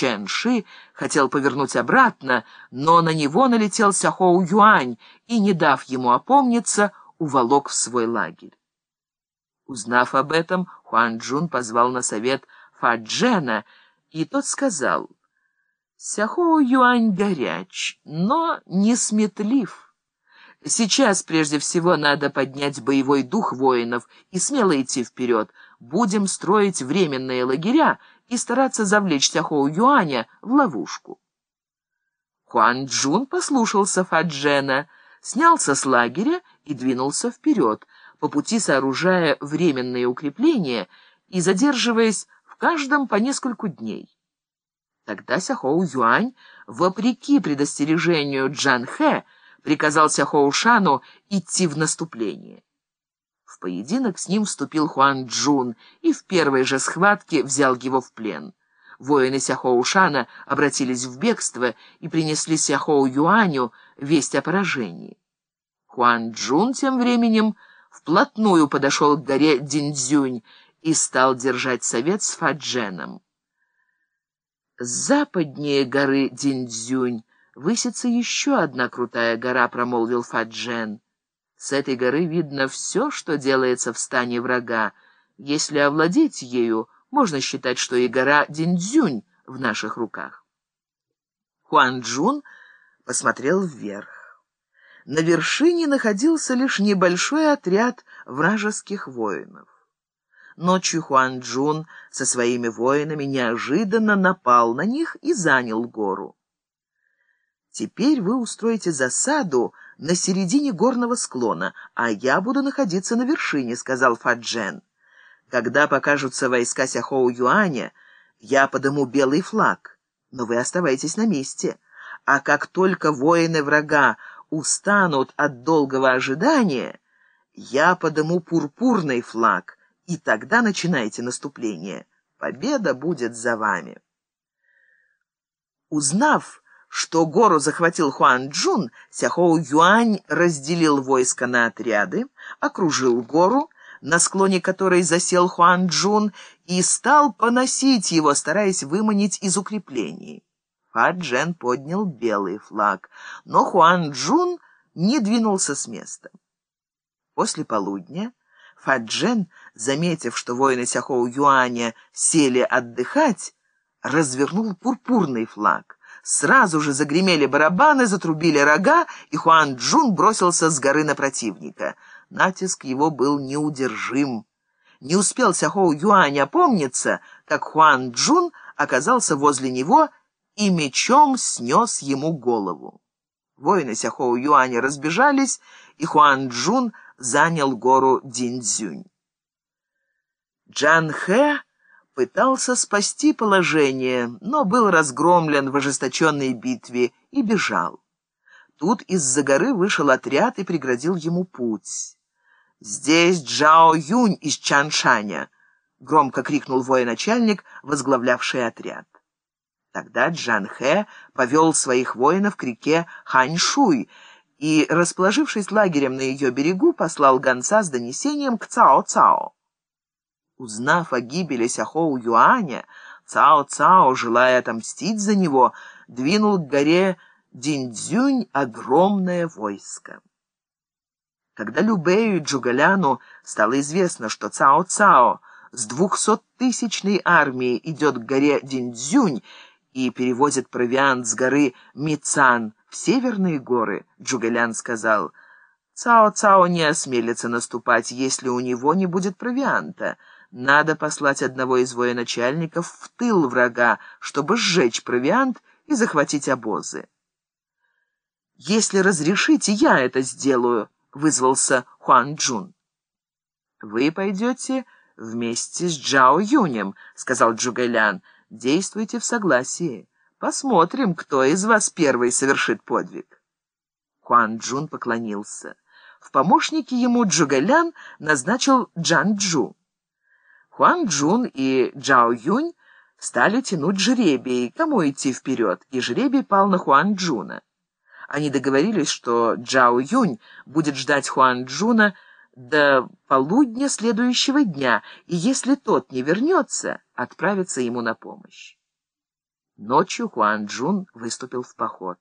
Чен Ши хотел повернуть обратно, но на него налетел Сяхоу Юань и, не дав ему опомниться, уволок в свой лагерь. Узнав об этом, Хуан Джун позвал на совет Фа Джена, и тот сказал, «Сяхоу Юань горяч, но не сметлив. Сейчас прежде всего надо поднять боевой дух воинов и смело идти вперед. Будем строить временные лагеря и стараться завлечь Сяхоу Юаня в ловушку». Хуан Джун послушался Фа Джена, снялся с лагеря и двинулся вперед, по пути сооружая временные укрепления и задерживаясь в каждом по нескольку дней. Тогда Сяхоу Юань, вопреки предостережению Джан Хэ, приказал Сяхоу Шану идти в наступление. В поединок с ним вступил Хуан Джун и в первой же схватке взял его в плен. Воины Сяхоу Шана обратились в бегство и принесли Сяхоу Юаню весть о поражении. Хуан Джун тем временем вплотную подошел к горе Диндзюнь и стал держать совет с Фадженом. «Западнее горы Диндзюнь высится еще одна крутая гора», — промолвил Фаджен. «С этой горы видно все, что делается в стане врага. Если овладеть ею, можно считать, что и гора Диндзюнь в наших руках». Хуан Джун посмотрел вверх. На вершине находился лишь небольшой отряд вражеских воинов. Ночью Хуан Джун со своими воинами неожиданно напал на них и занял гору. «Теперь вы устроите засаду на середине горного склона, а я буду находиться на вершине», — сказал Фаджен. «Когда покажутся войска Сяхоу Юаня, я подыму белый флаг, но вы оставайтесь на месте. А как только воины врага устанут от долгого ожидания, я подыму пурпурный флаг, и тогда начинайте наступление. Победа будет за вами. Узнав, что гору захватил Хуан Джун, Сяхоу Юань разделил войско на отряды, окружил гору, на склоне которой засел Хуан Джун, и стал поносить его, стараясь выманить из укреплений. Фа-Джен поднял белый флаг, но Хуан-Джун не двинулся с места. После полудня Фа-Джен, заметив, что воины Сяхоу-Юаня сели отдыхать, развернул пурпурный флаг. Сразу же загремели барабаны, затрубили рога, и Хуан-Джун бросился с горы на противника. Натиск его был неудержим. Не успел Сяхоу-Юань опомниться, как Хуан-Джун оказался возле него и мечом снес ему голову. Воины Сяхоу Юаня разбежались, и Хуан Джун занял гору Динцзюнь. Джан Хэ пытался спасти положение, но был разгромлен в ожесточенной битве и бежал. Тут из-за горы вышел отряд и преградил ему путь. «Здесь Джао Юнь из Чаншаня!» — громко крикнул военачальник, возглавлявший отряд. Тогда Джан Хэ повел своих воинов к реке Ханьшуй и, расположившись лагерем на ее берегу, послал гонца с донесением к Цао-Цао. Узнав о гибели Сяхоу Юаня, Цао-Цао, желая отомстить за него, двинул к горе Диндзюнь огромное войско. Когда Любею и Джугаляну стало известно, что Цао-Цао с двухсоттысячной армией идет к горе Диндзюнь, и перевозит провиант с горы Мицан в северные горы, Джугалян сказал, «Цао-Цао не осмелится наступать, если у него не будет провианта. Надо послать одного из военачальников в тыл врага, чтобы сжечь провиант и захватить обозы». «Если разрешите, я это сделаю», — вызвался Хуан Джун. «Вы пойдете вместе с Джао Юнем», — сказал Джугэлян, — Действуйте в согласии. Посмотрим, кто из вас первый совершит подвиг. Хуан Джун поклонился. В помощники ему Джугэлян назначил Джан Джу. Хуан Джун и Джао Юнь стали тянуть жребий, кому идти вперед, и жребий пал на Хуан Джуна. Они договорились, что Джао Юнь будет ждать Хуан Джуна до полудня следующего дня, и если тот не вернется, отправиться ему на помощь. Ночью Хуан Джун выступил в поход.